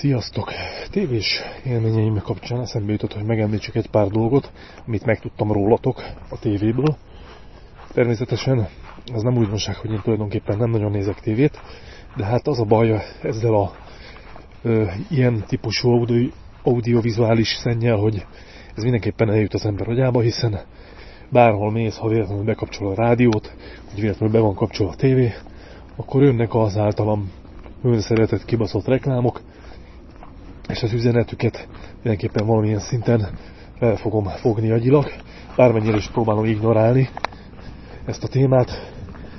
Sziasztok! Tévés élményeim kapcsán eszembe jutott, hogy megemlítsek egy pár dolgot, amit megtudtam rólatok a tévéből. Természetesen ez nem újdonság, hogy én tulajdonképpen nem nagyon nézek tévét, de hát az a baj ezzel a ö, ilyen típusú audio, audiovizuális szennyel, hogy ez mindenképpen eljut az ember agyába, hiszen bárhol mész, ha véletlenül bekapcsol a rádiót, vagy véletlenül be van kapcsolva a tévé, akkor jönnek az általam önszeretett kibaszott reklámok, és az üzenetüket mindenképpen valamilyen szinten el fogom fogni agyilag, bármennyire is próbálom ignorálni ezt a témát,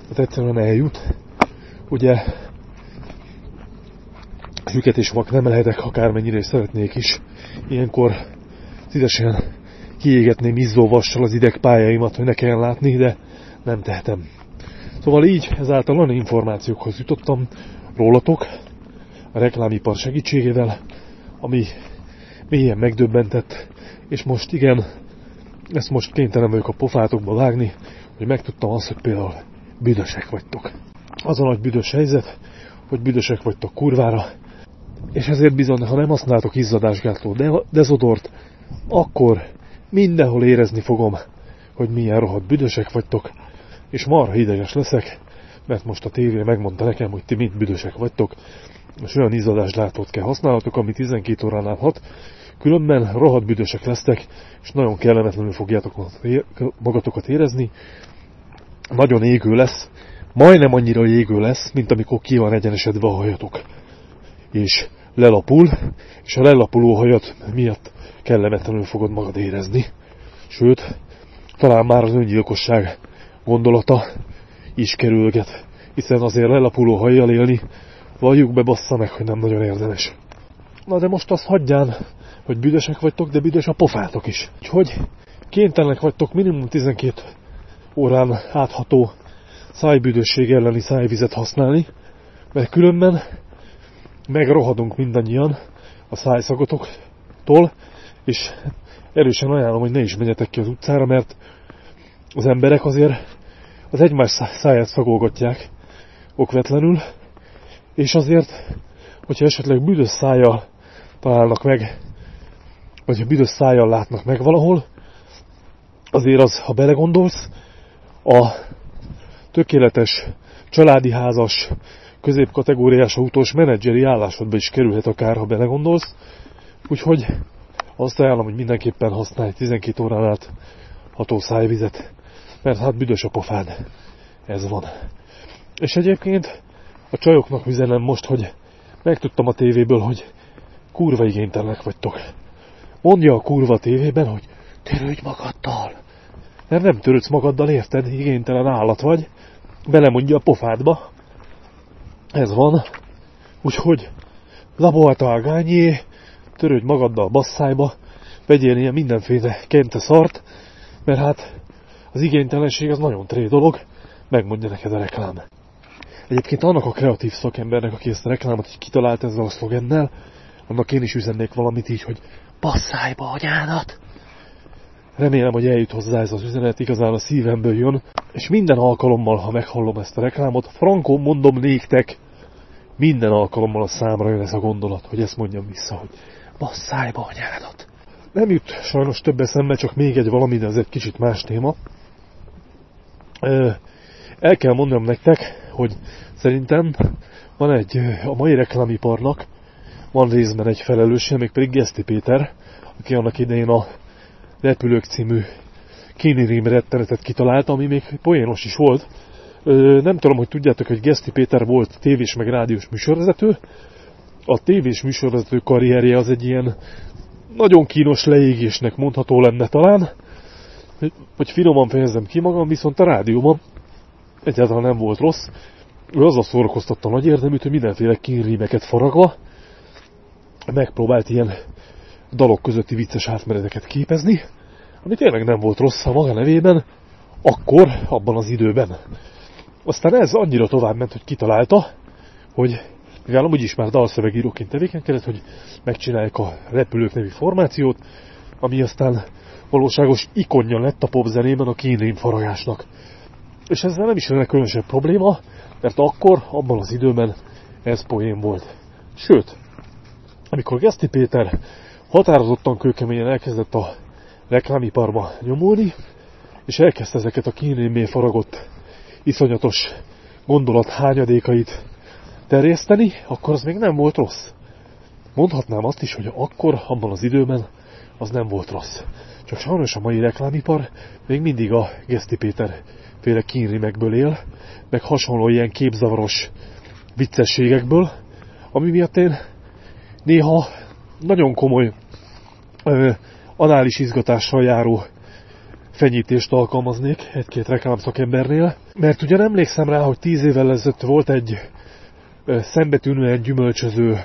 tehát egyszerűen eljut. Ugye süket és vak nem lehetek, akármennyire is szeretnék is. Ilyenkor szívesen kiégetném izzóvassal az idegpályaimat, hogy ne kelljen látni, de nem tehetem. Szóval így ezáltal olyan információkhoz jutottam rólatok, a reklámipar segítségével, ami mélyen megdöbbentett, és most igen, ezt most kénytelen vagyok a pofátokba vágni, hogy megtudtam azt, hogy például büdösek vagytok. Az a nagy büdös helyzet, hogy büdösek vagytok kurvára, és ezért bizony, ha nem használtok izzadásgátló dezodort, akkor mindenhol érezni fogom, hogy milyen rohadt büdösek vagytok, és marha ideges leszek, mert most a tévé megmondta nekem, hogy ti mind büdösek vagytok, és olyan izzadáslátót kell használhatok, ami 12 óránál hat, különben rohadt büdösek lesztek, és nagyon kellemetlenül fogjátok magatokat érezni, nagyon égő lesz, majdnem annyira égő lesz, mint amikor ki van egyenesedve a hajatok. És lelapul, és a lelapuló hajat miatt kellemetlenül fogod magad érezni. Sőt, talán már az öngyilkosság gondolata is kerülget, hiszen azért lelapuló hajjal élni, valljuk be bassza meg, hogy nem nagyon érdemes. Na de most azt hagyján, hogy büdösek vagytok, de büdös a pofátok is. Úgyhogy kénytelenek vagytok minimum 12 órán átható szájbüdösség elleni szájvizet használni, mert különben megrohadunk mindannyian a szájszagotoktól, és erősen ajánlom, hogy ne is menjetek ki az utcára, mert az emberek azért az egymás száját szagolgatják okvetlenül, és azért, hogyha esetleg büdös szájjal találnak meg, vagy ha büdös szájjal látnak meg valahol, azért az, ha belegondolsz, a tökéletes családi házas, középkategóriás autós menedzseri állásodba is kerülhet akár, ha belegondolsz. Úgyhogy azt ajánlom, hogy mindenképpen használj 12 órán át ható szájvizet, mert hát büdös a pofád. Ez van. És egyébként a csajoknak üzenem most, hogy megtudtam a tévéből, hogy kurva igénytelenek vagytok. Mondja a kurva tévében, hogy törődj magaddal. Mert nem törődsz magaddal, érted? Igénytelen állat vagy. Belemondja a pofádba. Ez van. Úgyhogy labolta a törődj magaddal basszájba, vegyél ilyen mindenféle kente szart, mert hát az igénytelenség az nagyon tré dolog, megmondja neked a reklám. Egyébként annak a kreatív szakembernek, aki ezt a reklámot így kitalált ezzel a szlogennel, annak én is üzennék valamit így, hogy passzájba anyádat! Remélem, hogy eljut hozzá ez az üzenet, igazán a szívemből jön, és minden alkalommal, ha meghallom ezt a reklámot, frankon mondom néktek, minden alkalommal a számra jön ez a gondolat, hogy ezt mondjam vissza, hogy basszájba anyádat. Nem jut sajnos több eszembe, csak még egy valami, de ez egy kicsit más téma. El kell mondanom nektek, hogy szerintem van egy, a mai reklámiparnak van részben egy felelőse, még pedig Geszti Péter, aki annak idején a Repülők című Rím rettenetet kitalálta, ami még poénos is volt. Nem tudom, hogy tudjátok, hogy Geszti Péter volt tévés meg rádiós műsorvezető. A tévés műsorvezető karrierje az egy ilyen nagyon kínos leégésnek mondható lenne talán, hogy finoman fejezem ki magam, viszont a rádióban egyáltalán nem volt rossz. Ő azzal szórakoztatta nagy érdeműt, hogy mindenféle kínrímeket faragva megpróbált ilyen dalok közötti vicces átmeneteket képezni, ami tényleg nem volt rossz a maga nevében, akkor, abban az időben. Aztán ez annyira tovább ment, hogy kitalálta, hogy mivel amúgy is már dalszövegíróként tevékenykedett, hogy megcsinálják a Repülők nevű formációt, ami aztán valóságos ikonja lett a popzenében a kínrím faragásnak. És ezzel nem is lenne különösebb probléma, mert akkor, abban az időben ez poén volt. Sőt, amikor Geszti Péter határozottan kőkeményen elkezdett a reklámiparba nyomulni, és elkezdte ezeket a kínémé faragott iszonyatos gondolat hányadékait terjeszteni, akkor az még nem volt rossz. Mondhatnám azt is, hogy akkor, abban az időben az nem volt rossz. Csak sajnos a mai reklámipar még mindig a Geszti Péter féle kínrimekből él, meg hasonló ilyen képzavaros viccességekből, ami miatt én néha nagyon komoly ö, anális izgatással járó fenyítést alkalmaznék egy-két reklámszakembernél, mert ugyan emlékszem rá, hogy tíz évvel ezelőtt volt egy szembetűnően gyümölcsöző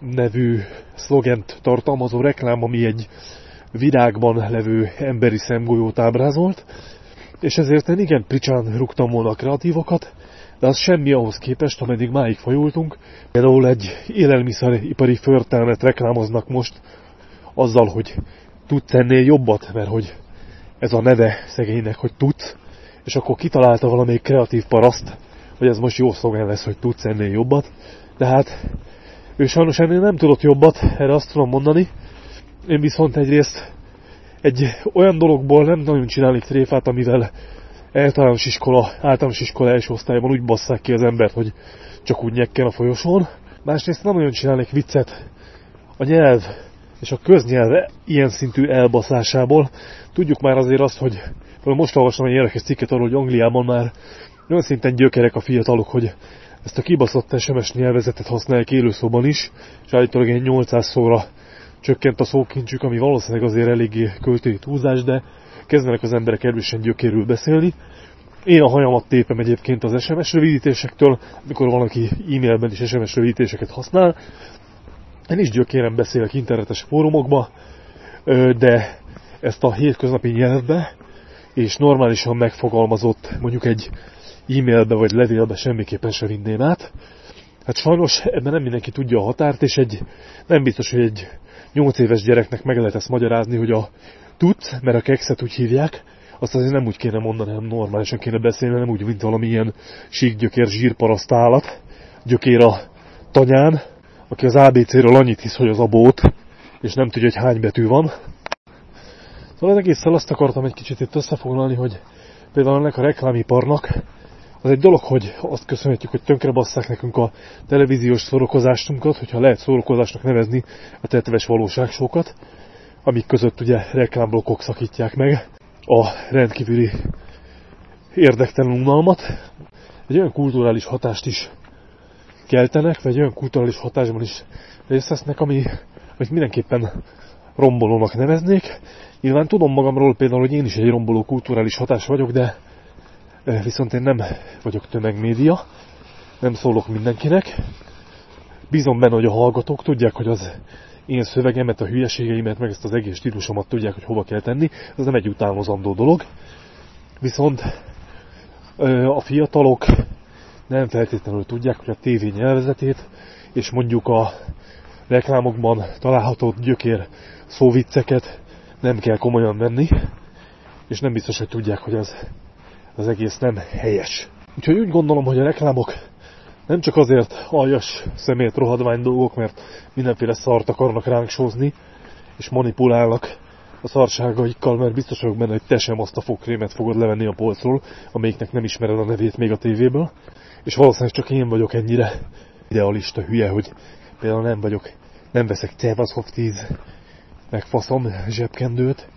nevű szlogent tartalmazó reklám, ami egy virágban levő emberi szemgolyót ábrázolt, és ezért én igen pricsán rúgtam volna a kreatívokat, de az semmi ahhoz képest, ameddig máig fajultunk. Például egy élelmiszeripari förtelmet reklámoznak most azzal, hogy tudsz ennél jobbat, mert hogy ez a neve szegénynek, hogy tudsz, és akkor kitalálta valamelyik kreatív paraszt, hogy ez most jó szlogán lesz, hogy tudsz ennél jobbat, de hát ő sajnos ennél nem tudott jobbat, erre azt tudom mondani. Én viszont egyrészt egy olyan dologból nem nagyon csinálnék tréfát, amivel általános iskola, általános iskola első osztályban úgy basszák ki az embert, hogy csak úgy nyekken a folyosón. Másrészt nem nagyon csinálnék viccet a nyelv és a köznyelv ilyen szintű elbaszásából. Tudjuk már azért azt, hogy most olvastam egy érdekes cikket arról, hogy Angliában már olyan szinten gyökerek a fiatalok, hogy ezt a kibaszott SMS nyelvezetet használják élőszóban is, és állítólag egy 800 szóra csökkent a szókincsük, ami valószínűleg azért eléggé költői túlzás, de kezdenek az emberek erősen gyökérül beszélni. Én a hajamat tépem egyébként az SMS rövidítésektől, mikor valaki e-mailben is SMS rövidítéseket használ. Én is gyökéren beszélek internetes fórumokba, de ezt a hétköznapi nyelvbe és normálisan megfogalmazott mondjuk egy e-mailbe vagy levélbe semmiképpen sem vinném át. Hát sajnos ebben nem mindenki tudja a határt, és egy, nem biztos, hogy egy 8 éves gyereknek meg lehet ezt magyarázni, hogy a tudsz, mert a kekszet úgy hívják, azt azért nem úgy kéne mondani, hanem normálisan kéne beszélni, nem úgy, mint valami ilyen síkgyökér zsírparaszt állat, gyökér a tanyán, aki az ABC-ről annyit hisz, hogy az a bót, és nem tudja, hogy hány betű van. Szóval az egésszel azt akartam egy kicsit itt összefoglalni, hogy például ennek a reklámiparnak az egy dolog, hogy azt köszönhetjük, hogy tönkre basszák nekünk a televíziós szórakozásunkat, hogyha lehet szórakozásnak nevezni a tetves valóságsókat, amik között ugye reklámblokkok szakítják meg a rendkívüli érdektelen unalmat. Egy olyan kulturális hatást is keltenek, vagy olyan kulturális hatásban is részt vesznek, ami, amit mindenképpen rombolónak neveznék. Nyilván tudom magamról például, hogy én is egy romboló kulturális hatás vagyok, de viszont én nem vagyok tömegmédia, nem szólok mindenkinek. Bízom benne, hogy a hallgatók tudják, hogy az én szövegemet, a hülyeségeimet, meg ezt az egész stílusomat tudják, hogy hova kell tenni. Ez nem egy utánozandó dolog. Viszont a fiatalok nem feltétlenül tudják, hogy a tévé nyelvezetét és mondjuk a reklámokban található gyökér szóvicceket nem kell komolyan venni, és nem biztos, hogy tudják, hogy az, az egész nem helyes. Úgyhogy úgy gondolom, hogy a reklámok nem csak azért aljas szemét rohadvány dolgok, mert mindenféle szart akarnak ránk sózni, és manipulálnak a szarságaikkal, mert biztos vagyok benne, hogy te sem azt a fogkrémet fogod levenni a polcról, amelyiknek nem ismered a nevét még a tévéből, és valószínűleg csak én vagyok ennyire idealista hülye, hogy például nem vagyok, nem veszek Cevaszov 10 meg faszom zsebkendőt,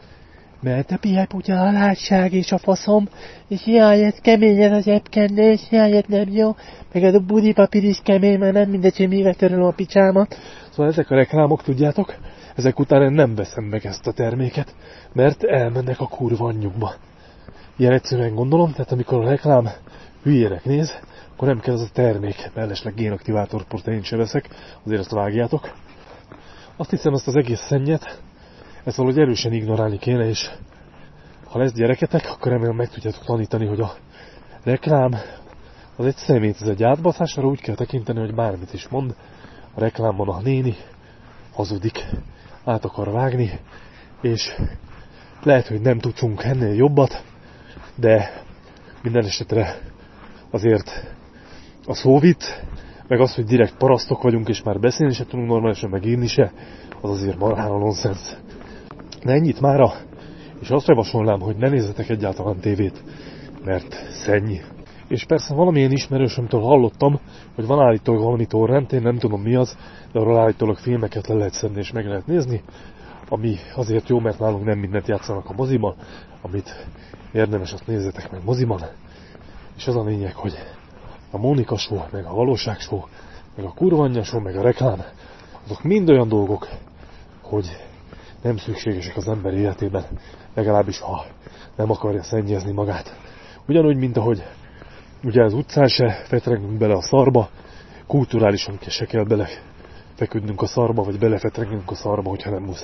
mert a pihelyputya a látság és a faszom, és hiányet keményen az zsebkendő, és hiányet nem jó, meg ez a budipapír is kemény, mert nem mindegy, hogy mivel törölöm a picsámat. Szóval ezek a reklámok, tudjátok, ezek után én nem veszem meg ezt a terméket, mert elmennek a kurva anyjukba. Ilyen egyszerűen gondolom, tehát amikor a reklám hülyének néz, akkor nem kell az a termék, mellesleg génaktivátor protein se veszek, azért azt vágjátok. Azt hiszem, ezt az egész szennyet, ezt valahogy erősen ignorálni kéne, és ha lesz gyereketek, akkor remélem meg tudjátok tanítani, hogy a reklám az egy szemét, ez egy átbaszás, arra úgy kell tekinteni, hogy bármit is mond, a reklámban a néni hazudik, át akar vágni, és lehet, hogy nem tudunk ennél jobbat, de minden esetre azért a szóvit, meg az, hogy direkt parasztok vagyunk, és már beszélni se tudunk normálisan, meg írni se, az azért marhára nonsens. Na ennyit mára, és azt javasolnám, hogy ne nézzetek egyáltalán tévét, mert szennyi. És persze valamilyen ismerősömtől hallottam, hogy van állítólag valami torrent, én nem tudom mi az, de arról állítólag filmeket le lehet szedni és meg lehet nézni, ami azért jó, mert nálunk nem mindent játszanak a moziban, amit érdemes, azt nézzetek meg moziban. És az a lényeg, hogy a Mónika show, meg a valóság show, meg a kurvanya show, meg a reklám, azok mind olyan dolgok, hogy nem szükségesek az ember életében, legalábbis ha nem akarja szennyezni magát. Ugyanúgy, mint ahogy ugye az utcán se fetrengünk bele a szarba, kulturálisan se kell bele feküdnünk a szarba, vagy belefetrengünk a szarba, hogyha nem muszáj.